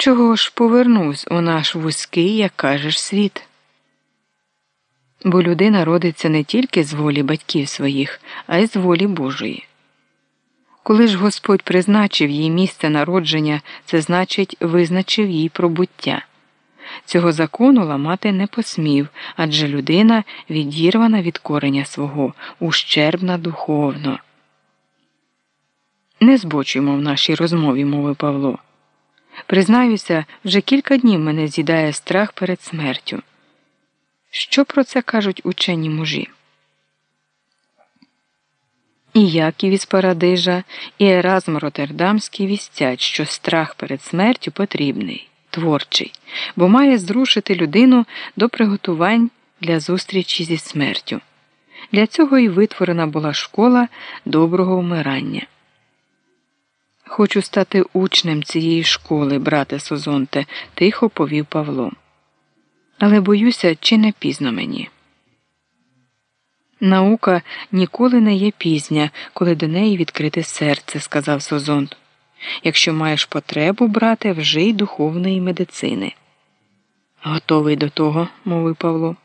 Чого ж повернусь у наш вузький, як кажеш, світ? Бо людина родиться не тільки з волі батьків своїх, а й з волі Божої. Коли ж Господь призначив їй місце народження, це значить визначив їй пробуття. Цього закону ламати не посмів, адже людина відірвана від кореня свого, ущербна духовно. Не збочуємо в нашій розмові, мовив Павло. Признаюся, вже кілька днів мене з'їдає страх перед смертю. Що про це кажуть учені мужі? І Яків із Парадижа, і Еразм Роттердамський вістять, що страх перед смертю потрібний, творчий, бо має зрушити людину до приготувань для зустрічі зі смертю. Для цього і витворена була школа доброго вмирання. Хочу стати учнем цієї школи, брате Созонте, тихо повів Павло. Але боюся, чи не пізно мені. Наука ніколи не є пізня, коли до неї відкрите серце, сказав Созонт. Якщо маєш потребу, брате, вжий духовної медицини. Готовий до того, мовив Павло.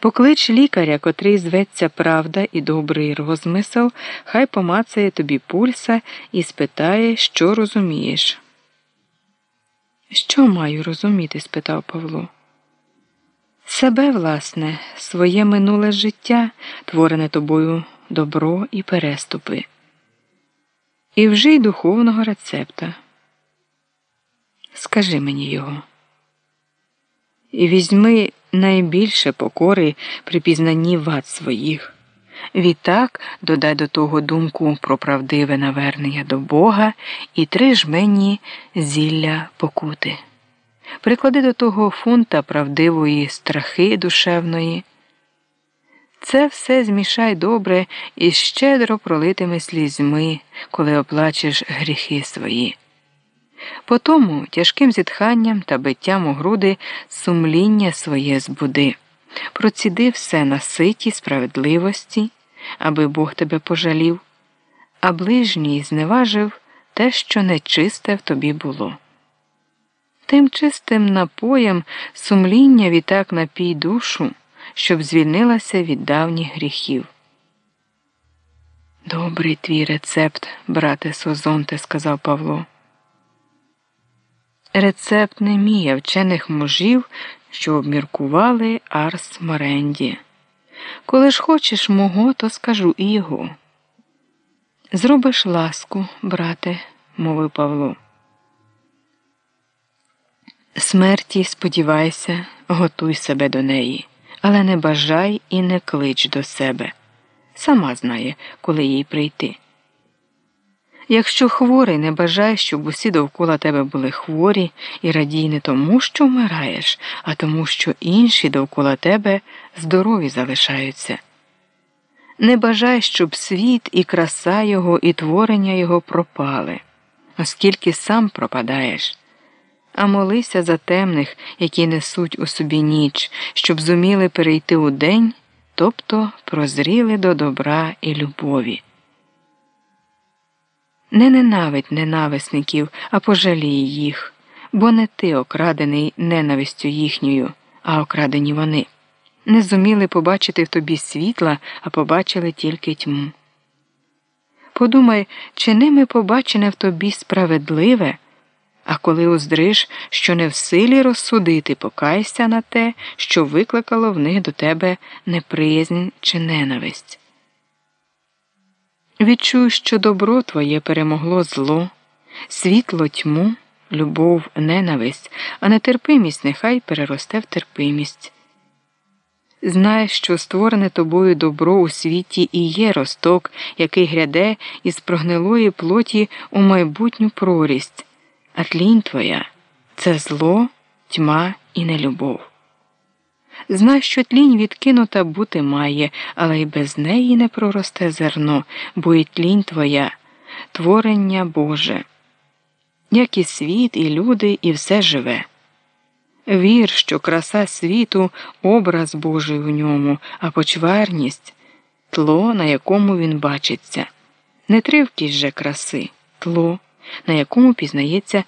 Поклич лікаря, котрий зветься правда і добрий розмисел, хай помацає тобі пульса і спитає, що розумієш. Що маю розуміти? спитав Павло. Себе, власне, своє минуле життя, творене тобою добро і переступи. І вжий духовного рецепта. Скажи мені його. І візьми найбільше покори при пізнанні вад своїх. Відтак додай до того думку про правдиве навернення до Бога і три жмені зілля покути. Приклади до того фунта правдивої страхи душевної. Це все змішай добре і щедро пролитими слізьми, коли оплачеш гріхи свої. Потому тяжким зітханням та биттям у груди сумління своє збуди, проціди все на ситі справедливості, аби Бог тебе пожалів, а ближній зневажив те, що нечисте в тобі було. Тим чистим напоєм сумління відтак напій душу, щоб звільнилася від давніх гріхів. Добрий твій рецепт, брате Созонте, сказав Павло. Рецепт не а вчених мужів, що обміркували Арс Моренді. Коли ж хочеш мого, то скажу і його. Зробиш ласку, брате, мовив Павло. Смерті, сподівайся, готуй себе до неї, але не бажай і не клич до себе. Сама знає, коли їй прийти. Якщо хворий, не бажай, щоб усі довкола тебе були хворі, і радій не тому, що вмираєш, а тому, що інші довкола тебе здорові залишаються. Не бажай, щоб світ і краса його, і творення його пропали, оскільки сам пропадаєш. А молися за темних, які несуть у собі ніч, щоб зуміли перейти у день, тобто прозріли до добра і любові. Не ненавидь ненависників, а пожалій їх, бо не ти окрадений ненавистю їхньою, а окрадені вони. Не зуміли побачити в тобі світла, а побачили тільки тьму. Подумай, чи ними побачене в тобі справедливе, а коли уздриш, що не в силі розсудити, покайся на те, що викликало в них до тебе неприязнь чи ненависть. Відчуй, що добро твоє перемогло зло, світло тьму, любов, ненависть, а нетерпимість нехай переросте в терпимість. Знай, що створене тобою добро у світі і є росток, який гряде із прогнилої плоті у майбутню прорість, а тлінь твоя це зло, тьма і нелюбов. Знай, що тлінь відкинута бути має, але й без неї не проросте зерно, бо і тлінь твоя, творення Боже, як і світ, і люди, і все живе. Вір, що краса світу образ Божий в ньому, а почварність тло, на якому він бачиться, не тривкість же краси, тло, на якому пізнається